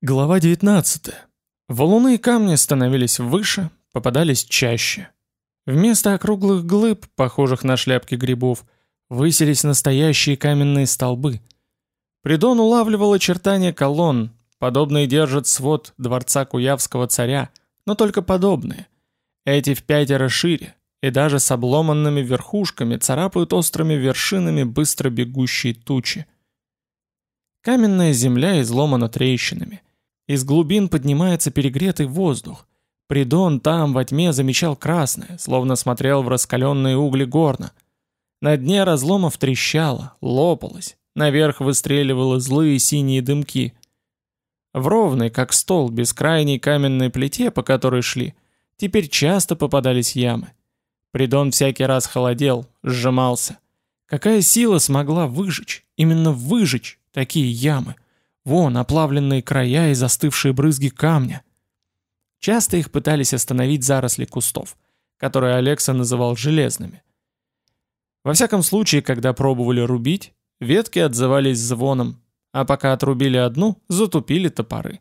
Глава 19. Валуны и камни становились выше, попадались чаще. Вместо округлых глыб, похожих на шляпки грибов, высились настоящие каменные столбы. Придон улавливал очертания колонн, подобные держат свод дворца Куявского царя, но только подобные. Эти в пятеро шире, и даже с обломанными верхушками царапают острыми вершинами быстро бегущие тучи. Каменная земля изломана трещинами. Из глубин поднимается перегретый воздух. Придон там во тьме замечал красное, словно смотрел в раскаленные угли горна. На дне разломов трещало, лопалось, наверх выстреливало злые синие дымки. В ровной, как стол, бескрайней каменной плите, по которой шли, теперь часто попадались ямы. Придон всякий раз холодел, сжимался. Какая сила смогла выжечь, именно выжечь такие ямы — Вон, оплавленные края и застывшие брызги камня. Часто их пытались остановить заросли кустов, которые Алекса называл железными. Во всяком случае, когда пробовали рубить, ветки отзывались звоном, а пока отрубили одну, затупили топоры.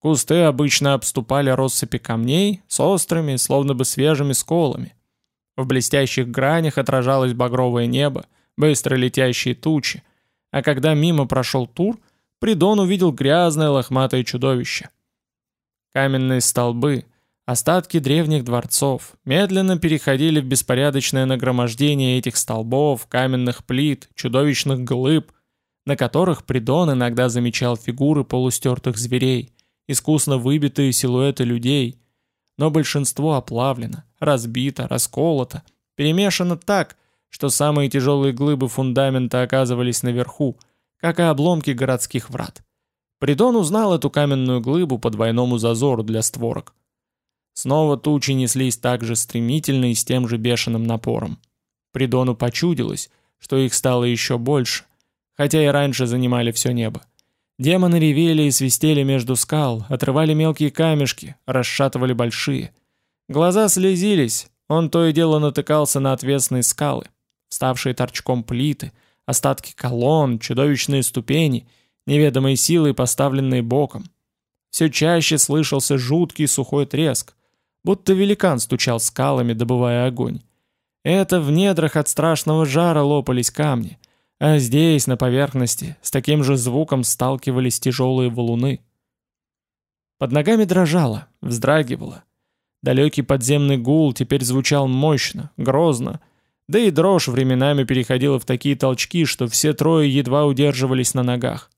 Кусты обычно обступали россыпи камней с острыми, словно бы свежими сколами. В блестящих гранях отражалось багровое небо, быстро летящие тучи, а когда мимо прошел тур, Придон увидел грязное лохматое чудовище. Каменные столбы, остатки древних дворцов, медленно переходили в беспорядочное нагромождение этих столбов, каменных плит, чудовищных глыб, на которых Придон иногда замечал фигуры полустертых зверей, искусно выбитые силуэты людей, но большинство оплавлено, разбито, расколото, перемешано так, что самые тяжелые глыбы фундамента оказывались наверху, как и обломки городских врат. Придон узнал эту каменную глыбу по двойному зазору для створок. Снова тучи неслись так же стремительно и с тем же бешеным напором. Придону почудилось, что их стало еще больше, хотя и раньше занимали все небо. Демоны ревели и свистели между скал, отрывали мелкие камешки, расшатывали большие. Глаза слезились, он то и дело натыкался на отвесные скалы, вставшие торчком плиты — остатки колонн, чудовищные ступени, неведомые силы, поставленные боком. Все чаще слышался жуткий сухой треск, будто великан стучал скалами, добывая огонь. Это в недрах от страшного жара лопались камни, а здесь, на поверхности, с таким же звуком сталкивались тяжелые валуны. Под ногами дрожало, вздрагивало. Далекий подземный гул теперь звучал мощно, грозно, да и дрожь временами переходила в такие толчки, что все трое едва удерживались на ногах.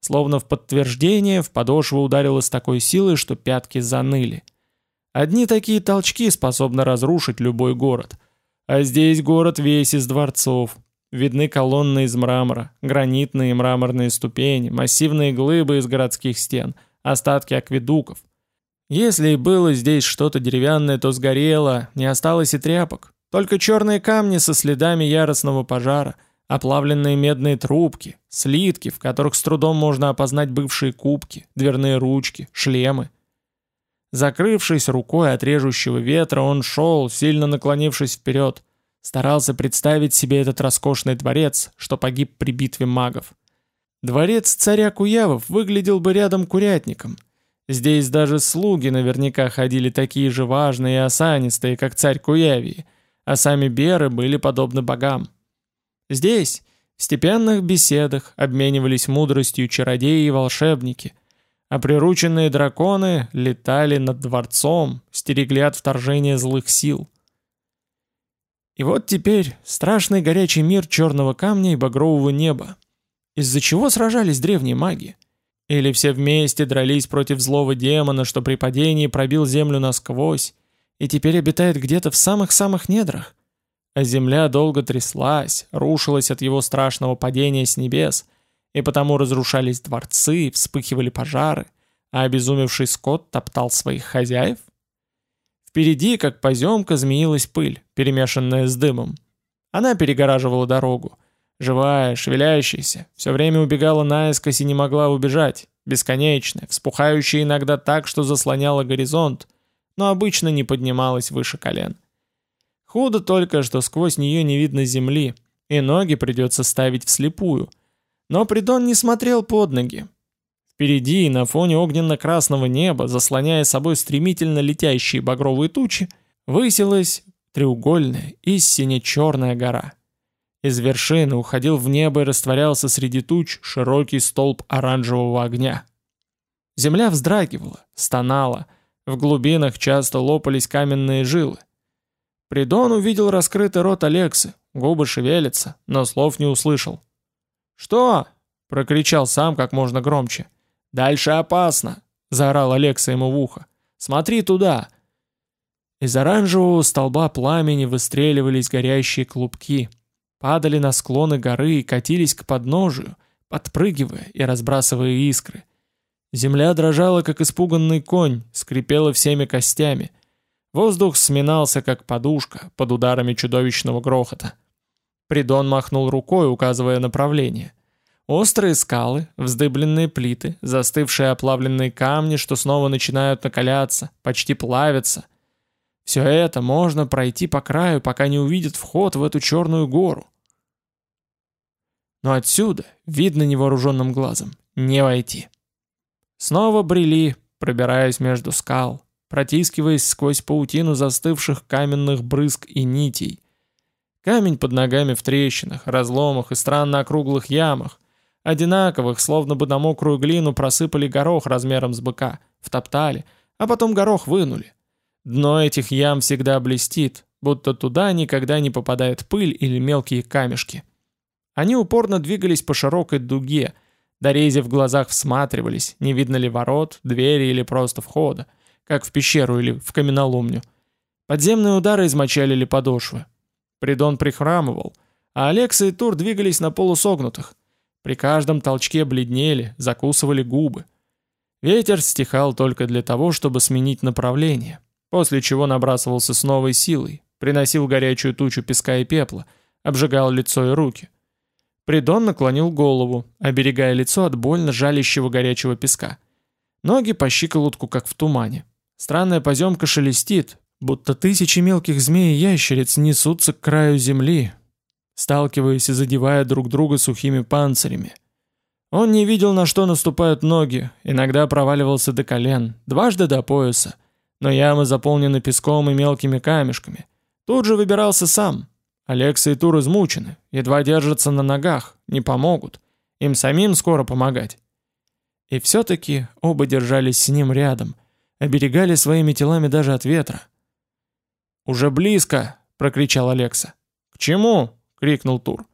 Словно в подтверждение в подошву ударило с такой силой, что пятки заныли. Одни такие толчки способны разрушить любой город. А здесь город весь из дворцов. Видны колонны из мрамора, гранитные мраморные ступени, массивные глыбы из городских стен, остатки акведуков. Если и было здесь что-то деревянное, то сгорело, не осталось и тряпок. Только черные камни со следами яростного пожара, оплавленные медные трубки, слитки, в которых с трудом можно опознать бывшие кубки, дверные ручки, шлемы. Закрывшись рукой от режущего ветра, он шел, сильно наклонившись вперед, старался представить себе этот роскошный дворец, что погиб при битве магов. Дворец царя Куявов выглядел бы рядом курятником. Здесь даже слуги наверняка ходили такие же важные и осанистые, как царь Куявии, а сами беры были подобны богам. Здесь, в степенных беседах, обменивались мудростью чародеи и волшебники, а прирученные драконы летали над дворцом, стерегли от вторжения злых сил. И вот теперь страшный горячий мир черного камня и багрового неба. Из-за чего сражались древние маги? Или все вместе дрались против злого демона, что при падении пробил землю насквозь, и теперь обитает где-то в самых-самых недрах. А земля долго тряслась, рушилась от его страшного падения с небес, и потому разрушались дворцы, вспыхивали пожары, а обезумевший скот топтал своих хозяев? Впереди, как поземка, змеилась пыль, перемешанная с дымом. Она перегораживала дорогу. Живая, шевелящаяся, все время убегала наискось и не могла убежать, бесконечная, вспухающая иногда так, что заслоняла горизонт, но обычно не поднималась выше колен. Худо только, что сквозь нее не видно земли, и ноги придется ставить вслепую. Но Придон не смотрел под ноги. Впереди, на фоне огненно-красного неба, заслоняя собой стремительно летящие багровые тучи, высилась треугольная и сине-черная гора. Из вершины уходил в небо и растворялся среди туч широкий столб оранжевого огня. Земля вздрагивала, стонала, в глубинах часто лопались каменные жилы. Придон увидел раскрытый рот Алексы, губы шевелятся, но слов не услышал. «Что?» — прокричал сам как можно громче. «Дальше опасно!» — заорал Алекса ему в ухо. «Смотри туда!» Из оранжевого столба пламени выстреливались горящие клубки, падали на склоны горы и катились к подножию, подпрыгивая и разбрасывая искры. Земля дрожала, как испуганный конь, скрипела всеми костями. Воздух сминался, как подушка, под ударами чудовищного грохота. Придон махнул рукой, указывая направление. Острые скалы, вздыбленные плиты, застывшие оплавленные камни, что снова начинают накаляться, почти плавиться. Все это можно пройти по краю, пока не увидят вход в эту черную гору. Но отсюда, видно невооруженным глазом, не войти. Снова брели, пробираясь между скал, протискиваясь сквозь паутину застывших каменных брызг и нитей. Камень под ногами в трещинах, разломах и странно округлых ямах, одинаковых, словно бы на мокрую глину просыпали горох размером с быка, втоптали, а потом горох вынули. Дно этих ям всегда блестит, будто туда никогда не попадает пыль или мелкие камешки. Они упорно двигались по широкой дуге, Дорези в глазах всматривались, не видно ли ворот, двери или просто входа, как в пещеру или в каменоломню. Подземные удары измочалили подошвы. Придон прихрамывал, а Алекса и Тур двигались на полусогнутых. При каждом толчке бледнели, закусывали губы. Ветер стихал только для того, чтобы сменить направление, после чего набрасывался с новой силой, приносил горячую тучу песка и пепла, обжигал лицо и руки. Придон наклонил голову, оберегая лицо от больно жалящего горячего песка. Ноги по щиколотку, как в тумане. Странная поземка шелестит, будто тысячи мелких змей и ящериц несутся к краю земли, сталкиваясь и задевая друг друга сухими панцирями. Он не видел, на что наступают ноги, иногда проваливался до колен, дважды до пояса, но ямы заполнены песком и мелкими камешками. Тут же выбирался сам, Алекса и Тур измучены, едва держатся на ногах, не помогут. Им самим скоро помогать. И все-таки оба держались с ним рядом, оберегали своими телами даже от ветра. «Уже близко!» — прокричал Алекса. «К чему?» — крикнул Тур.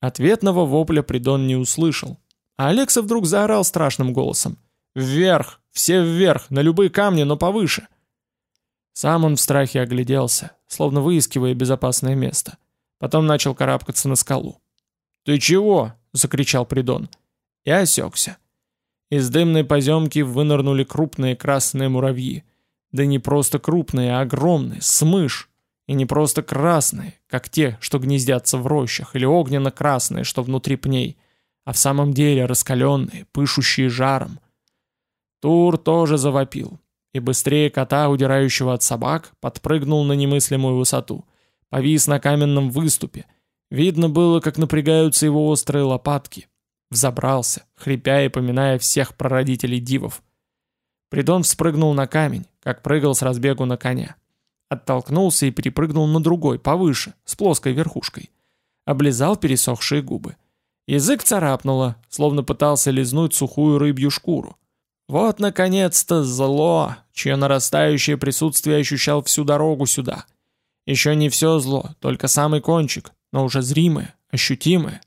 Ответного вопля Придон не услышал, а Алекса вдруг заорал страшным голосом. «Вверх! Все вверх! На любые камни, но повыше!» Сам он в страхе огляделся, словно выискивая безопасное место. Потом начал карабкаться на скалу. «Ты чего?» — закричал Придон. И осекся. Из дымной поземки вынырнули крупные красные муравьи. Да не просто крупные, а огромные, с мышь. И не просто красные, как те, что гнездятся в рощах, или огненно-красные, что внутри пней, а в самом деле раскаленные, пышущие жаром. Тур тоже завопил, и быстрее кота, удирающего от собак, подпрыгнул на немыслимую высоту. Повис на каменном выступе. Видно было, как напрягаются его острые лопатки. Взобрался, хрипя и поминая всех прародителей дивов. Придон вспрыгнул на камень, как прыгал с разбегу на коня. Оттолкнулся и перепрыгнул на другой, повыше, с плоской верхушкой. Облизал пересохшие губы. Язык царапнуло, словно пытался лизнуть сухую рыбью шкуру. Вот, наконец-то, зло, чье нарастающее присутствие ощущал всю дорогу сюда. Еще не все зло, только самый кончик, но уже зримое, ощутимое.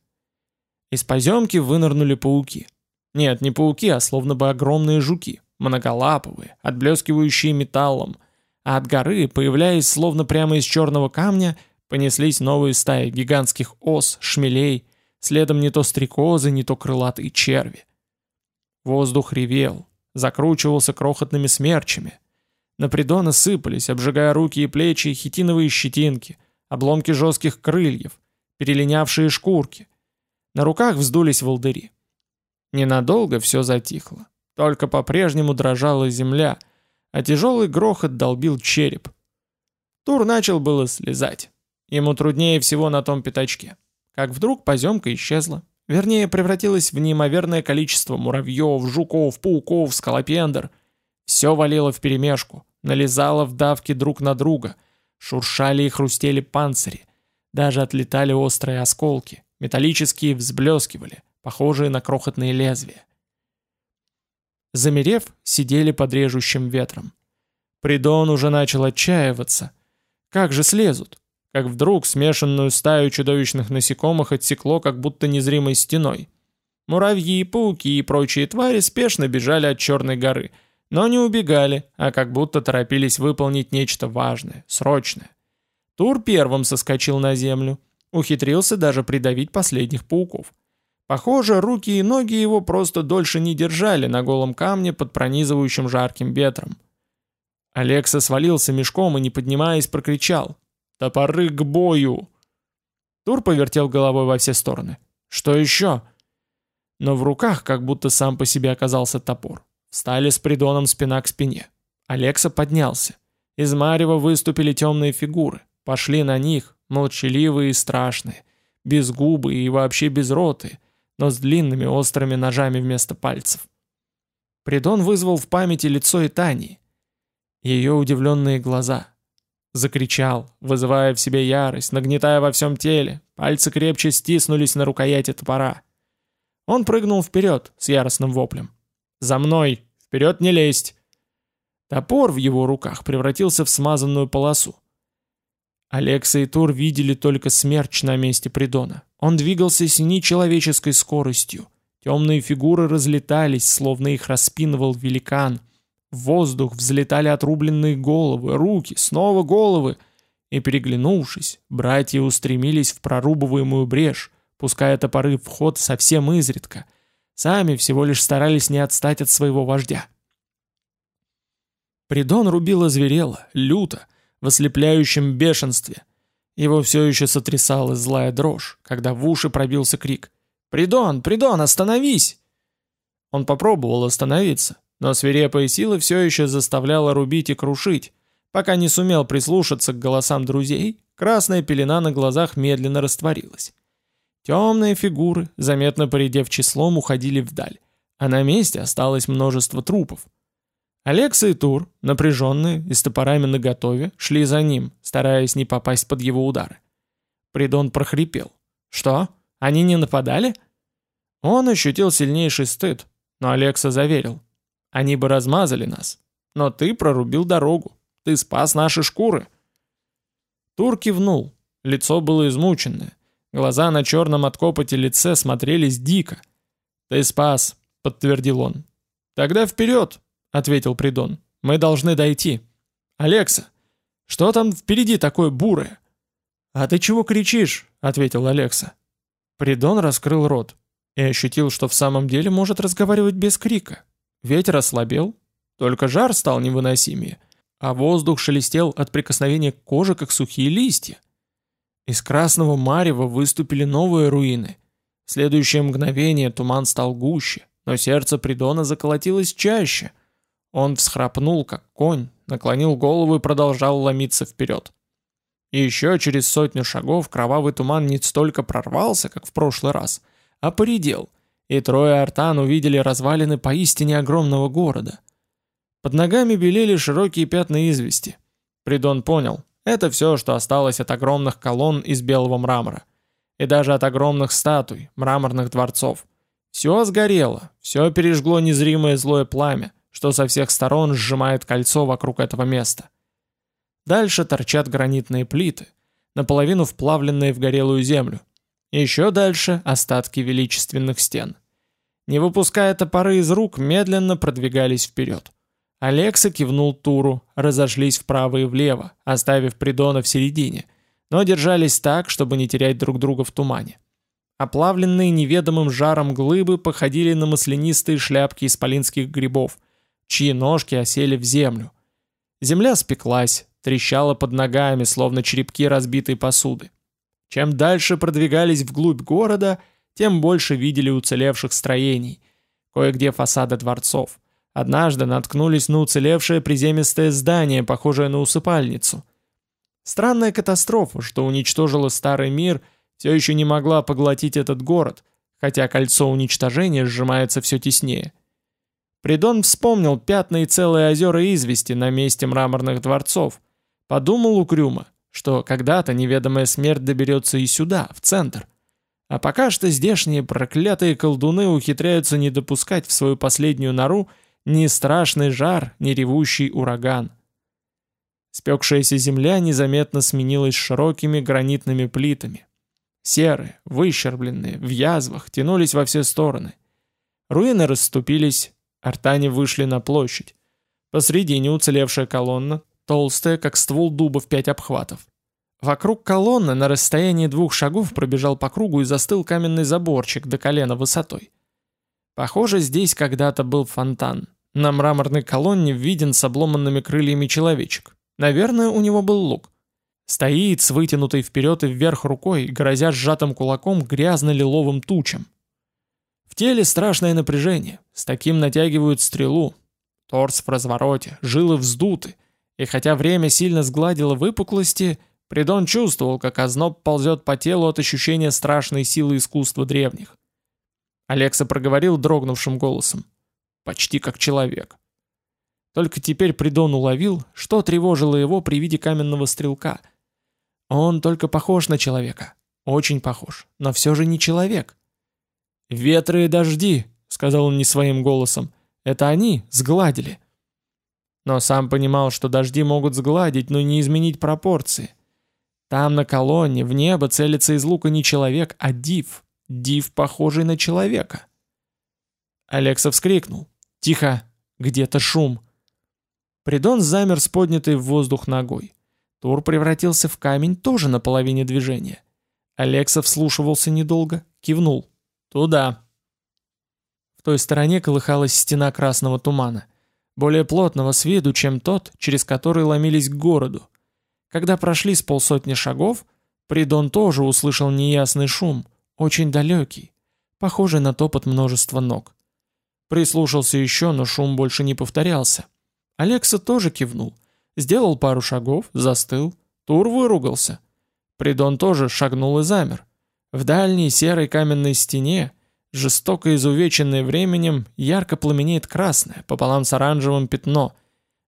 Из поземки вынырнули пауки. Нет, не пауки, а словно бы огромные жуки, многолаповые, отблескивающие металлом, а от горы, появляясь словно прямо из черного камня, понеслись новые стаи гигантских ос, шмелей, следом не то стрекозы, не то крылатые черви. Воздух ревел, закручивался крохотными смерчами. На придоны сыпались, обжигая руки и плечи, хитиновые щетинки, обломки жестких крыльев, перелинявшие шкурки. На руках вздулись волдыри. Ненадолго все затихло. Только по-прежнему дрожала земля, а тяжелый грохот долбил череп. Тур начал было слезать. Ему труднее всего на том пятачке. Как вдруг поземка исчезла, Вернее, превратилась в неимоверное количество муравьев, жуков, пауков, скалопендр. Все валило вперемешку, налезало в давки друг на друга. Шуршали и хрустели панцири. Даже отлетали острые осколки. Металлические взблескивали, похожие на крохотные лезвия. Замерев, сидели под режущим ветром. Придон уже начал отчаиваться. Как же слезут? Как вдруг смешанную стаю чудовищных насекомых отсекло как будто незримой стеной. Муравьи, пауки и прочие твари спешно бежали от Черной горы, но не убегали, а как будто торопились выполнить нечто важное, срочное. Тур первым соскочил на землю, ухитрился даже придавить последних пауков. Похоже, руки и ноги его просто дольше не держали на голом камне под пронизывающим жарким ветром. Алекса свалился мешком и, не поднимаясь, прокричал «Топоры к бою!» Тур повертел головой во все стороны. «Что еще?» Но в руках как будто сам по себе оказался топор. Встали с придоном спина к спине. Алекса поднялся. Из марева выступили темные фигуры. Пошли на них, молчаливые и страшные, безгубые и вообще безротые, но с длинными острыми ножами вместо пальцев. Придон вызвал в памяти лицо Итании. Ее удивленные глаза. Закричал, вызывая в себе ярость, нагнетая во всем теле. Пальцы крепче стиснулись на рукояти топора. Он прыгнул вперед с яростным воплем. «За мной! Вперед не лезть!» Топор в его руках превратился в смазанную полосу. Алекса и Тур видели только смерч на месте Придона. Он двигался с нечеловеческой скоростью. Темные фигуры разлетались, словно их распинывал великан. В воздух взлетали отрубленные головы, руки, снова головы. И переглянувшись, братья устремились в прорубываемую брешь, пуская топоры в ход совсем изредка. Сами всего лишь старались не отстать от своего вождя. Придон рубило зверело, люто, в ослепляющем бешенстве — его все еще сотрясала злая дрожь, когда в уши пробился крик. «Придон! Придон, остановись!» Он попробовал остановиться, но свирепая сила все еще заставляла рубить и крушить. Пока не сумел прислушаться к голосам друзей, красная пелена на глазах медленно растворилась. Темные фигуры, заметно поредев числом, уходили вдаль, а на месте осталось множество трупов. Алекса и Тур, напряженные и с топорами наготове, шли за ним, стараясь не попасть под его удары. Придон прохрипел. «Что? Они не нападали?» Он ощутил сильнейший стыд, но Алекса заверил. «Они бы размазали нас, но ты прорубил дорогу, ты спас наши шкуры». Тур кивнул, лицо было измученное, глаза на черном от копоти лице смотрелись дико. «Ты спас», — подтвердил он. «Тогда вперед, ответил Придон. «Мы должны дойти. Алекса, что там впереди такое бурое?» «А ты чего кричишь?» — ответил Алекса. Придон раскрыл рот и ощутил, что в самом деле может разговаривать без крика. Ветер ослабел, только жар стал невыносимее, а воздух шелестел от прикосновения к коже, как сухие листья. Из красного марева выступили новые руины. В следующее мгновение туман стал гуще, но сердце Придона заколотилось чаще — он всхрапнул, как конь, наклонил голову и продолжал ломиться вперед. И еще через сотню шагов кровавый туман не столько прорвался, как в прошлый раз, а поредел, и трое артан увидели развалины поистине огромного города. Под ногами белели широкие пятна извести. Придон понял, это все, что осталось от огромных колонн из белого мрамора. И даже от огромных статуй, мраморных дворцов. Все сгорело, все пережгло незримое злое пламя, что со всех сторон сжимает кольцо вокруг этого места. Дальше торчат гранитные плиты, наполовину вплавленные в горелую землю. Еще дальше остатки величественных стен. Не выпуская топоры из рук, медленно продвигались вперед. Алекса кивнул Туру, разошлись вправо и влево, оставив Придона в середине, но держались так, чтобы не терять друг друга в тумане. Оплавленные неведомым жаром глыбы походили на маслянистые шляпки исполинских грибов, чьи ножки осели в землю. Земля спеклась, трещала под ногами, словно черепки разбитой посуды. Чем дальше продвигались вглубь города, тем больше видели уцелевших строений, кое-где фасады дворцов. Однажды наткнулись на уцелевшее приземистое здание, похожее на усыпальницу. Странная катастрофа, что уничтожила старый мир, все еще не могла поглотить этот город, хотя кольцо уничтожения сжимается все теснее. Придон вспомнил пятна и целые озера извести на месте мраморных дворцов. Подумал угрюмо, что когда-то неведомая смерть доберется и сюда, в центр. А пока что здешние проклятые колдуны ухитряются не допускать в свою последнюю нору ни страшный жар, ни ревущий ураган. Спекшаяся земля незаметно сменилась широкими гранитными плитами. Серые, выщербленные, в язвах, тянулись во все стороны. Руины расступились, артане вышли на площадь. Посредине уцелевшая колонна, толстая, как ствол дуба в пять обхватов. Вокруг колонны на расстоянии двух шагов пробежал по кругу и застыл каменный заборчик до колена высотой. Похоже, здесь когда-то был фонтан. На мраморной колонне виден с обломанными крыльями человечек. Наверное, у него был лук. Стоит с вытянутой вперед и вверх рукой, грозя сжатым кулаком грязно-лиловым тучам. В теле страшное напряжение, с таким натягивают стрелу. Торс в развороте, жилы вздуты, и хотя время сильно сгладило выпуклости, Придон чувствовал, как озноб ползет по телу от ощущения страшной силы искусства древних. Алекса проговорил дрогнувшим голосом. Почти как человек. Только теперь Придон уловил, что тревожило его при виде каменного стрелка. Он только похож на человека. Очень похож, но все же не человек. «Ветры и дожди», — сказал он не своим голосом, — «это они сгладили». Но сам понимал, что дожди могут сгладить, но не изменить пропорции. Там на колонне в небо целится из лука не человек, а див. Див, похожий на человека. Алекса вскрикнул. «Тихо! Где-то шум!» Придон замер с поднятой в воздух ногой. Тур превратился в камень тоже на половине движения. Алекса вслушивался недолго, кивнул. «Туда». В той стороне колыхалась стена красного тумана, более плотного с виду, чем тот, через который ломились к городу. Когда прошли с полсотни шагов, Придон тоже услышал неясный шум, очень далекий, похожий на топот множества ног. Прислушался еще, но шум больше не повторялся. Алекса тоже кивнул. Сделал пару шагов, застыл. Тур выругался. Придон тоже шагнул и замер. В дальней серой каменной стене, жестоко изувеченной временем, ярко пламенеет красное, пополам с оранжевым пятно.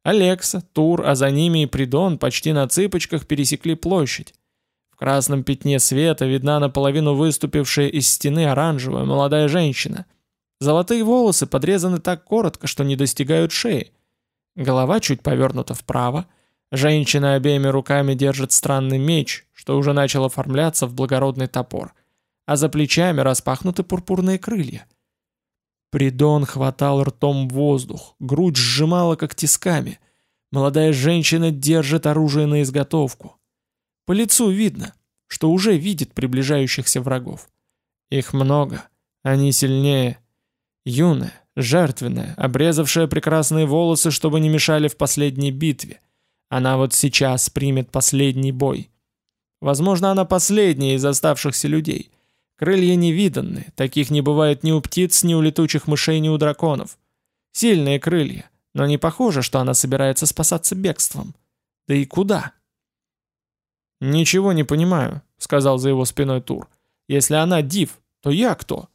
Алекса, Тур, а за ними и Придон почти на цыпочках пересекли площадь. В красном пятне света видна наполовину выступившая из стены оранжевая молодая женщина. Золотые волосы подрезаны так коротко, что не достигают шеи. Голова чуть повернута вправо. Женщина обеими руками держит странный меч, что уже начал оформляться в благородный топор. А за плечами распахнуты пурпурные крылья. Придон хватал ртом воздух, грудь сжимала как тисками. Молодая женщина держит оружие на изготовку. По лицу видно, что уже видит приближающихся врагов. Их много, они сильнее. Юная, Жертвенная, обрезавшая прекрасные волосы, чтобы не мешали в последней битве. Она вот сейчас примет последний бой. Возможно, она последняя из оставшихся людей. Крылья невиданные, таких не бывает ни у птиц, ни у летучих мышей, ни у драконов. Сильные крылья, но не похоже, что она собирается спасаться бегством. Да и куда? «Ничего не понимаю», — сказал за его спиной Тур. «Если она див, то я кто?»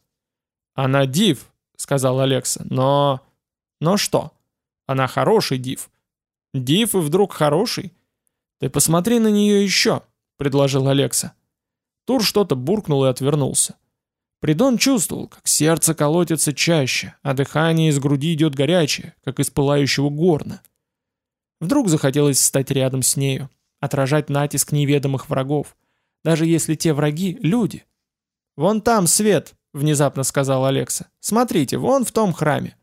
«Она див», сказал Алекса. Но... Но что? Она хороший див. Див и вдруг хороший? Ты посмотри на нее еще, предложил Алекса. Тур что-то буркнул и отвернулся. Придон чувствовал, как сердце колотится чаще, а дыхание из груди идет горячее, как из пылающего горна. Вдруг захотелось встать рядом с нею, отражать натиск неведомых врагов, даже если те враги — люди. «Вон там свет!» — внезапно сказал Алекса. «Смотрите, вон в том храме».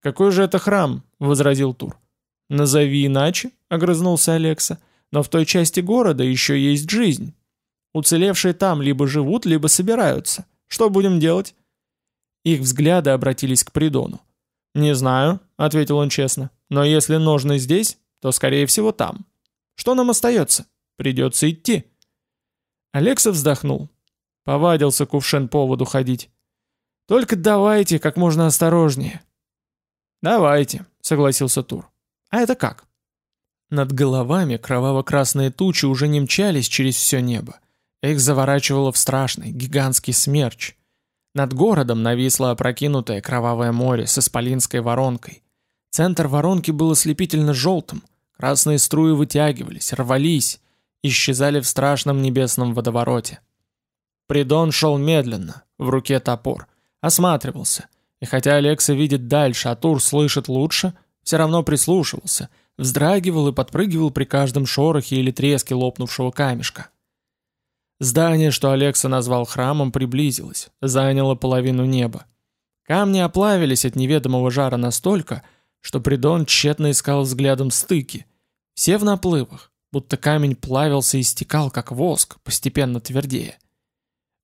«Какой же это храм?» — возразил Тур. «Назови иначе», — огрызнулся Алекса. «Но в той части города еще есть жизнь. Уцелевшие там либо живут, либо собираются. Что будем делать?» Их взгляды обратились к Придону. «Не знаю», — ответил он честно. «Но если ножны здесь, то, скорее всего, там. Что нам остается? Придется идти». Алекса вздохнул. Повадился кувшин по воду ходить. Только давайте как можно осторожнее. Давайте, согласился Тур. А это как? Над головами кроваво-красные тучи уже не мчались через все небо. Их заворачивало в страшный, гигантский смерч. Над городом нависло опрокинутое кровавое море с исполинской воронкой. Центр воронки был ослепительно желтым, красные струи вытягивались, рвались, исчезали в страшном небесном водовороте. Придон шел медленно, в руке топор, осматривался, и хотя Алекса видит дальше, а Тур слышит лучше, все равно прислушивался, вздрагивал и подпрыгивал при каждом шорохе или треске лопнувшего камешка. Здание, что Алекса назвал храмом, приблизилось, заняло половину неба. Камни оплавились от неведомого жара настолько, что Придон тщетно искал взглядом стыки. Все в наплывах, будто камень плавился и стекал, как воск, постепенно твердее.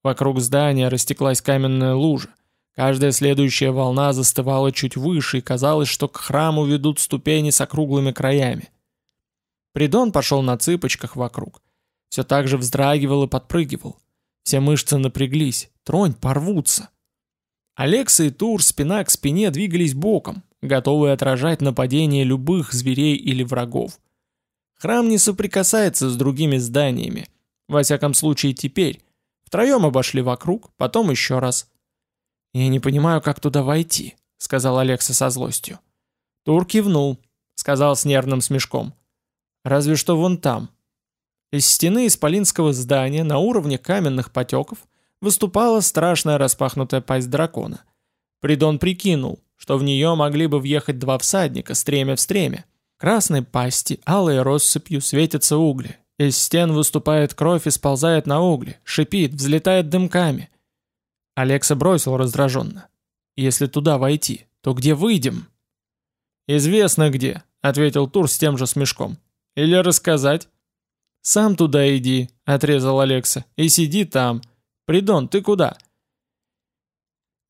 Вокруг здания растеклась каменная лужа. Каждая следующая волна застывала чуть выше, и казалось, что к храму ведут ступени с округлыми краями. Придон пошел на цыпочках вокруг. Все так же вздрагивал и подпрыгивал. Все мышцы напряглись, тронь порвутся. Алекса и Тур спина к спине двигались боком, готовые отражать нападение любых зверей или врагов. Храм не соприкасается с другими зданиями. Во всяком случае теперь. Втроем обошли вокруг, потом еще раз. «Я не понимаю, как туда войти», — сказал Алекса со злостью. Тур кивнул, сказал с нервным смешком. «Разве что вон там». Из стены исполинского здания на уровне каменных потеков выступала страшная распахнутая пасть дракона. Придон прикинул, что в нее могли бы въехать два всадника, стремя в стремя. Красной пасти, алой россыпью светятся угли. Из стен выступает кровь и сползает на угли, шипит, взлетает дымками. Алекса бросил раздраженно. «Если туда войти, то где выйдем?» «Известно где», — ответил Тур с тем же смешком. «Или рассказать?» «Сам туда иди», — отрезал Алекса, — «и сиди там. Придон, ты куда?»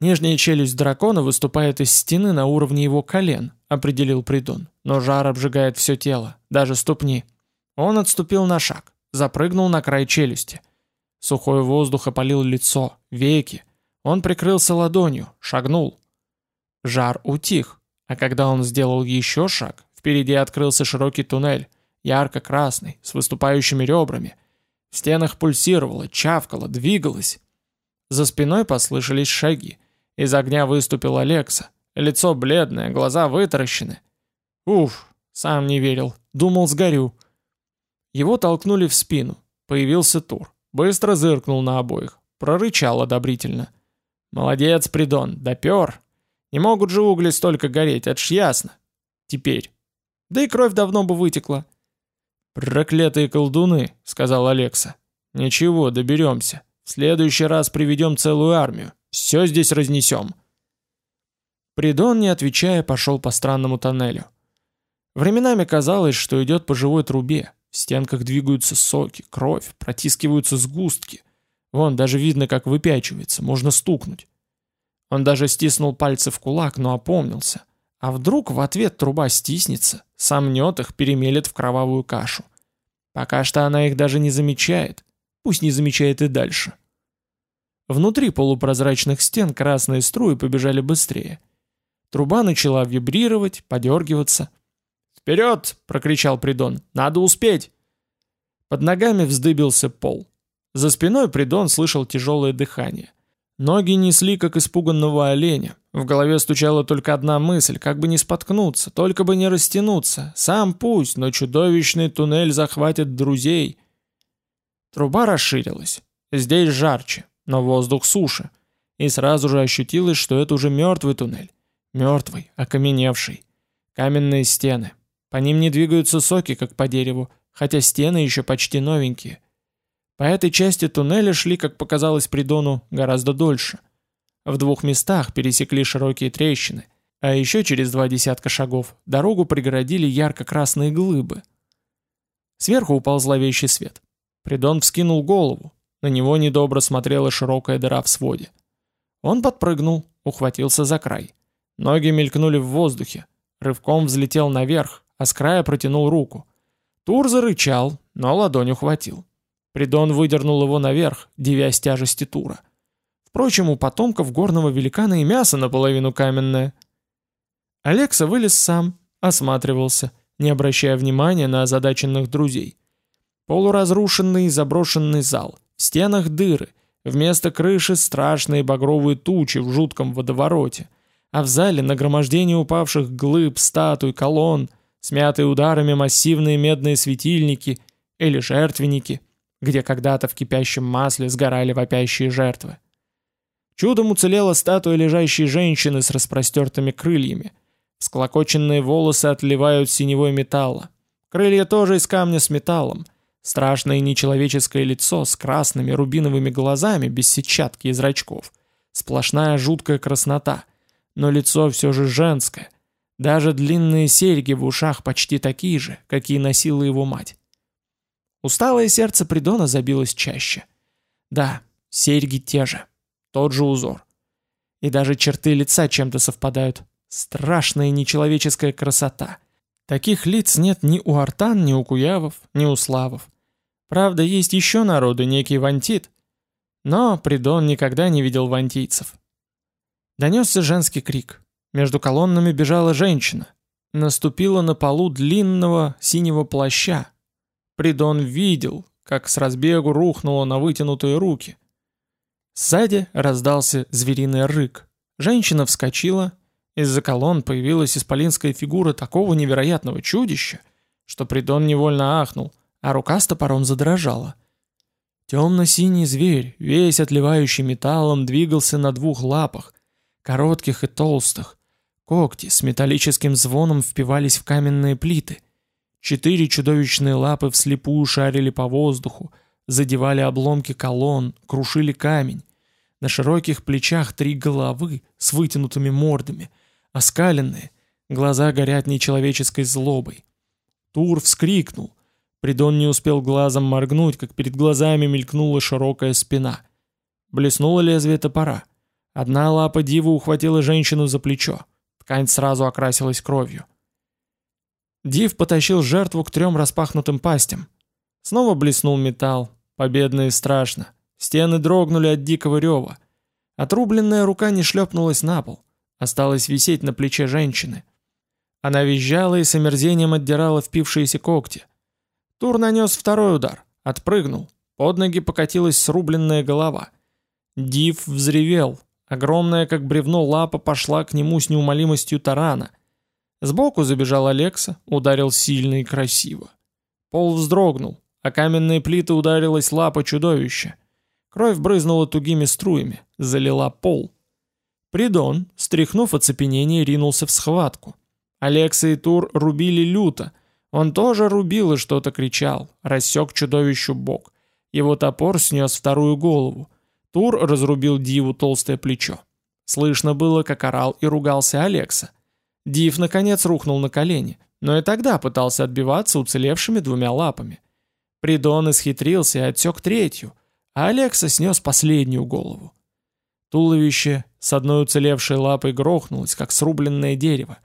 Нижняя челюсть дракона выступает из стены на уровне его колен, определил Придон, но жар обжигает все тело, даже ступни. Он отступил на шаг, запрыгнул на край челюсти. Сухой воздух опалил лицо, веки. Он прикрылся ладонью, шагнул. Жар утих, а когда он сделал еще шаг, впереди открылся широкий туннель, ярко-красный, с выступающими ребрами. В стенах пульсировало, чавкало, двигалось. За спиной послышались шаги. Из огня выступил Алекса. Лицо бледное, глаза вытаращены. Уф, сам не верил. Думал, сгорю. Его толкнули в спину. Появился Тур. Быстро зыркнул на обоих. Прорычал одобрительно. «Молодец, Придон, допер. Не могут же угли столько гореть, это ж ясно. Теперь. Да и кровь давно бы вытекла». «Проклятые колдуны», — сказал Алекса. «Ничего, доберемся. В следующий раз приведем целую армию. Все здесь разнесем». Придон, не отвечая, пошел по странному тоннелю. Временами казалось, что идет по живой трубе. В стенках двигаются соки, кровь, протискиваются сгустки. Вон, даже видно, как выпячивается, можно стукнуть. Он даже стиснул пальцы в кулак, но опомнился. А вдруг в ответ труба стиснется, сомнет их, перемелет в кровавую кашу. Пока что она их даже не замечает. Пусть не замечает и дальше. Внутри полупрозрачных стен красные струи побежали быстрее. Труба начала вибрировать, подергиваться. «Вперед!» — прокричал Придон. «Надо успеть!» Под ногами вздыбился пол. За спиной Придон слышал тяжелое дыхание. Ноги несли, как испуганного оленя. В голове стучала только одна мысль, как бы не споткнуться, только бы не растянуться. Сам пусть, но чудовищный туннель захватит друзей. Труба расширилась. Здесь жарче но воздух суше, и сразу же ощутилось, что это уже мертвый туннель. Мертвый, окаменевший. Каменные стены. По ним не двигаются соки, как по дереву, хотя стены еще почти новенькие. По этой части туннеля шли, как показалось Придону, гораздо дольше. В двух местах пересекли широкие трещины, а еще через два десятка шагов дорогу преградили ярко-красные глыбы. Сверху упал зловещий свет. Придон вскинул голову, на него недобро смотрела широкая дыра в своде. Он подпрыгнул, ухватился за край. Ноги мелькнули в воздухе. Рывком взлетел наверх, а с края протянул руку. Тур зарычал, но ладонь ухватил. Придон выдернул его наверх, девясь тяжести Тура. Впрочем, у потомков горного великана и мясо наполовину каменное. Алекса вылез сам, осматривался, не обращая внимания на озадаченных друзей. Полуразрушенный заброшенный зал — в стенах дыры, Вместо крыши страшные багровые тучи в жутком водовороте, а в зале нагромождение упавших глыб, статуй, колонн, смятые ударами массивные медные светильники или жертвенники, где когда-то в кипящем масле сгорали вопящие жертвы. Чудом уцелела статуя лежащей женщины с распростертыми крыльями. Склокоченные волосы отливают синевой металла. Крылья тоже из камня с металлом. Страшное нечеловеческое лицо с красными рубиновыми глазами без сетчатки и зрачков. Сплошная жуткая краснота. Но лицо все же женское. Даже длинные серьги в ушах почти такие же, какие носила его мать. Усталое сердце Придона забилось чаще. Да, серьги те же. Тот же узор. И даже черты лица чем-то совпадают. Страшная нечеловеческая красота. Таких лиц нет ни у артан, ни у куявов, ни у славов. Правда, есть еще народы, некий вантит. Но Придон никогда не видел вантийцев. Донесся женский крик. Между колоннами бежала женщина. Наступила на полу длинного синего плаща. Придон видел, как с разбегу рухнуло на вытянутые руки. Сзади раздался звериный рык. Женщина вскочила, из-за колонн появилась исполинская фигура такого невероятного чудища, что Придон невольно ахнул, а рука с топором задрожала. Темно-синий зверь, весь отливающий металлом, двигался на двух лапах, коротких и толстых. Когти с металлическим звоном впивались в каменные плиты. Четыре чудовищные лапы вслепую шарили по воздуху, задевали обломки колонн, крушили камень. На широких плечах три головы с вытянутыми мордами — оскаленные, глаза горят нечеловеческой злобой. Тур вскрикнул. Придон не успел глазом моргнуть, как перед глазами мелькнула широкая спина. Блеснуло лезвие топора. Одна лапа дивы ухватила женщину за плечо. Ткань сразу окрасилась кровью. Див потащил жертву к трем распахнутым пастям. Снова блеснул металл, победно и страшно. Стены дрогнули от дикого рева. Отрубленная рука не шлепнулась на пол осталась висеть на плече женщины. Она визжала и с омерзением отдирала впившиеся когти. Тур нанес второй удар, отпрыгнул, под ноги покатилась срубленная голова. Див взревел, огромная как бревно лапа пошла к нему с неумолимостью тарана. Сбоку забежал Алекса, ударил сильно и красиво. Пол вздрогнул, а каменные плиты ударилась лапа чудовища. Кровь брызнула тугими струями, залила пол. Придон, стряхнув оцепенение, ринулся в схватку. Алекса и Тур рубили люто. Он тоже рубил и что-то кричал, рассек чудовищу бок. Его топор снес вторую голову. Тур разрубил Диву толстое плечо. Слышно было, как орал и ругался Алекса. Див, наконец, рухнул на колени, но и тогда пытался отбиваться уцелевшими двумя лапами. Придон исхитрился и отсек третью, а Алекса снес последнюю голову. Туловище с одной уцелевшей лапой грохнулось, как срубленное дерево.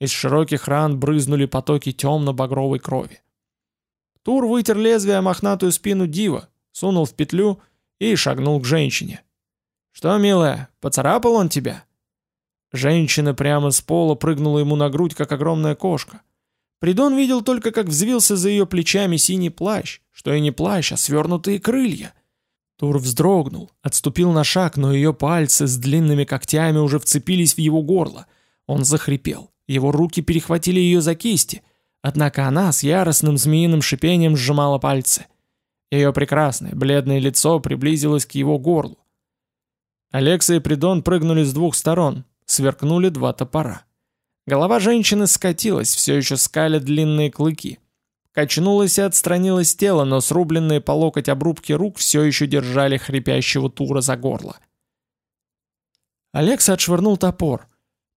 Из широких ран брызнули потоки темно-багровой крови. Тур вытер лезвие мохнатую спину Дива, сунул в петлю и шагнул к женщине. «Что, милая, поцарапал он тебя?» Женщина прямо с пола прыгнула ему на грудь, как огромная кошка. Придон видел только, как взвился за ее плечами синий плащ, что и не плащ, а свернутые крылья — Тур вздрогнул, отступил на шаг, но ее пальцы с длинными когтями уже вцепились в его горло. Он захрипел. Его руки перехватили ее за кисти. Однако она с яростным змеиным шипением сжимала пальцы. Ее прекрасное, бледное лицо приблизилось к его горлу. Алекса и Придон прыгнули с двух сторон, сверкнули два топора. Голова женщины скатилась, все еще скаля длинные клыки. Качнулась и отстранилась тело, но срубленные по локоть обрубки рук все еще держали хрипящего Тура за горло. Алекса отшвырнул топор.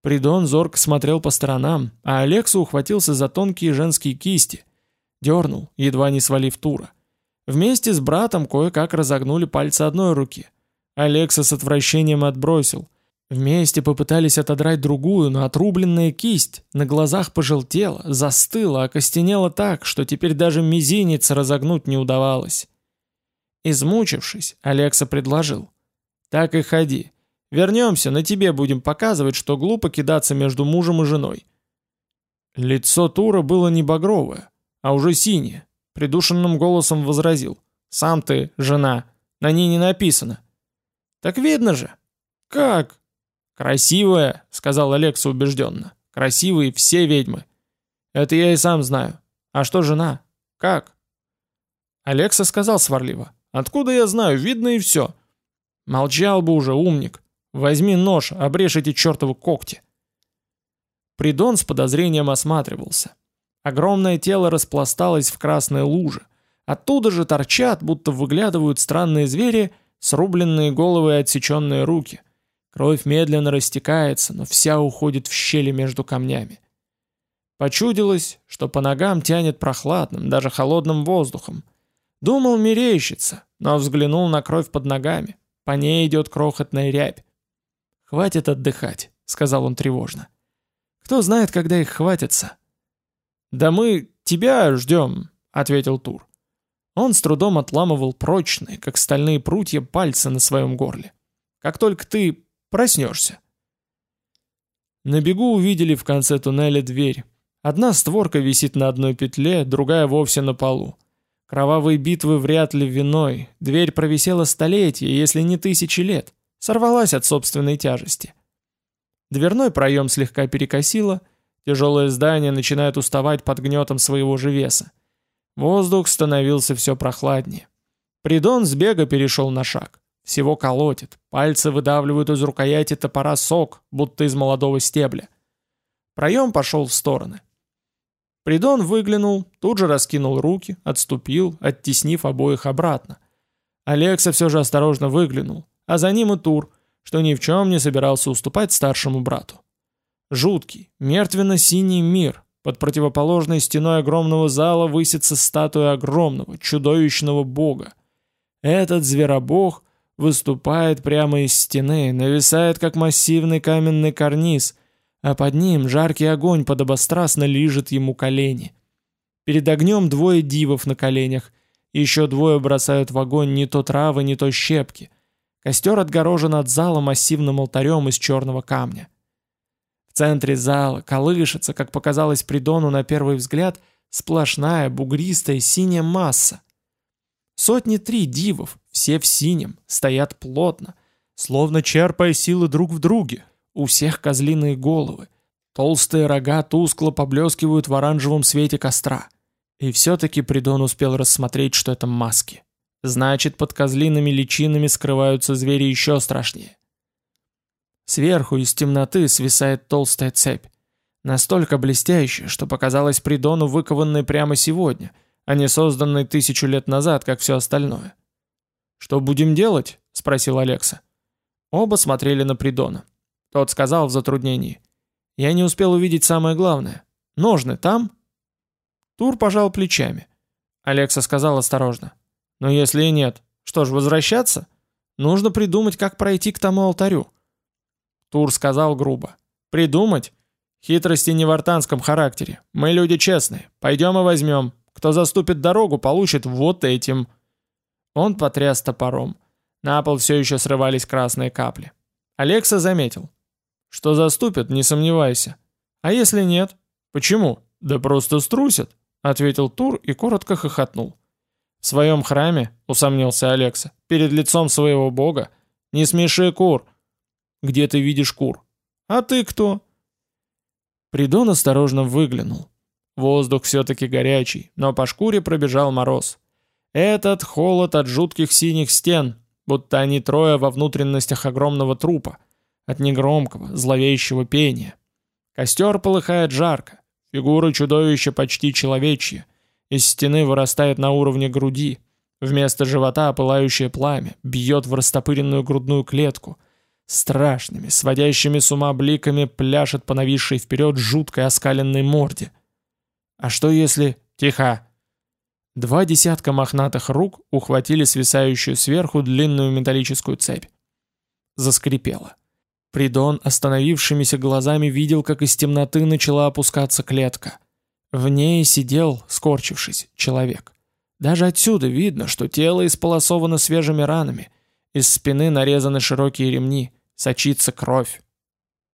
Придон зорко смотрел по сторонам, а Алексу ухватился за тонкие женские кисти. Дернул, едва не свалив Тура. Вместе с братом кое-как разогнули пальцы одной руки. Алекса с отвращением отбросил — Вместе попытались отодрать другую, но отрубленная кисть на глазах пожелтела, застыла, окостенела так, что теперь даже мизинец разогнуть не удавалось. Измучившись, Алекса предложил. «Так и ходи. Вернемся, на тебе будем показывать, что глупо кидаться между мужем и женой». Лицо Тура было не багровое, а уже синее. Придушенным голосом возразил. «Сам ты, жена, на ней не написано». Так видно же. Как? Красивая, сказал Алекса убежденно. Красивые все ведьмы. Это я и сам знаю. А что жена? Как? Алекса сказал сварливо. Откуда я знаю, видно и все. Молчал бы уже, умник. Возьми нож, обрежь эти чертовы когти. Придон с подозрением осматривался. Огромное тело распласталось в красной луже. Оттуда же торчат, будто выглядывают странные звери, срубленные головы и отсеченные руки. Кровь медленно растекается, но вся уходит в щели между камнями. Почудилось, что по ногам тянет прохладным, даже холодным воздухом. Думал мерещится, но взглянул на кровь под ногами. По ней идет крохотная рябь. «Хватит отдыхать», — сказал он тревожно. «Кто знает, когда их хватится?» «Да мы тебя ждем», — ответил Тур. Он с трудом отламывал прочные, как стальные прутья, пальцы на своем горле. «Как только ты проснешься». На бегу увидели в конце туннеля дверь. Одна створка висит на одной петле, другая вовсе на полу. Кровавые битвы вряд ли виной. Дверь провисела столетия, если не тысячи лет. Сорвалась от собственной тяжести. Дверной проем слегка перекосило. Тяжелое здание начинает уставать под гнетом своего же веса. Воздух становился все прохладнее. Придон с бега перешел на шаг. Всего колотит. Пальцы выдавливают из рукояти топора сок, будто из молодого стебля. Проем пошел в стороны. Придон выглянул, тут же раскинул руки, отступил, оттеснив обоих обратно. Алекса все же осторожно выглянул, а за ним и Тур, что ни в чем не собирался уступать старшему брату. Жуткий, мертвенно-синий мир. Под противоположной стеной огромного зала высится статуя огромного, чудовищного бога. Этот зверобог выступает прямо из стены, нависает как массивный каменный карниз, а под ним жаркий огонь подобострастно лижет ему колени. Перед огнем двое дивов на коленях, еще двое бросают в огонь не то травы, не то щепки. Костер отгорожен от зала массивным алтарем из черного камня. Центре зала колышется, как показалось Придону на первый взгляд, сплошная бугристая синяя масса. Сотни три дивов, все в синем, стоят плотно, словно черпая силы друг в друге, у всех козлиные головы. Толстые рога тускло поблескивают в оранжевом свете костра. И все-таки Придон успел рассмотреть, что это маски. Значит, под козлиными личинами скрываются звери еще страшнее. Сверху из темноты свисает толстая цепь. Настолько блестящая, что показалась Придону выкованной прямо сегодня, а не созданной тысячу лет назад, как все остальное. «Что будем делать?» — спросил Алекса. Оба смотрели на Придона. Тот сказал в затруднении. «Я не успел увидеть самое главное. Ножны там?» Тур пожал плечами. Алекса сказал осторожно. «Но если и нет, что ж, возвращаться? Нужно придумать, как пройти к тому алтарю». Тур сказал грубо. «Придумать? Хитрости не в артанском характере. Мы люди честные. Пойдем и возьмем. Кто заступит дорогу, получит вот этим». Он потряс топором. На пол все еще срывались красные капли. Алекса заметил. Что заступят, не сомневайся. А если нет? Почему? Да просто струсят, ответил Тур и коротко хохотнул. В своем храме, усомнился Алекса, перед лицом своего бога. Не смеши кур. Где ты видишь кур? А ты кто? Придон осторожно выглянул. Воздух все-таки горячий, но по шкуре пробежал мороз. Этот холод от жутких синих стен, будто они трое во внутренностях огромного трупа от негромкого, зловещего пения. Костер полыхает жарко, фигура чудовища почти человечья, из стены вырастает на уровне груди, вместо живота пылающее пламя, бьет в растопыренную грудную клетку, страшными, сводящими с ума бликами пляшет по нависшей вперед жуткой оскаленной морде. А что если... Тихо! Два десятка мохнатых рук ухватили свисающую сверху длинную металлическую цепь. Заскрипело. Придон остановившимися глазами видел, как из темноты начала опускаться клетка. В ней сидел, скорчившись, человек. Даже отсюда видно, что тело исполосовано свежими ранами. Из спины нарезаны широкие ремни, сочится кровь.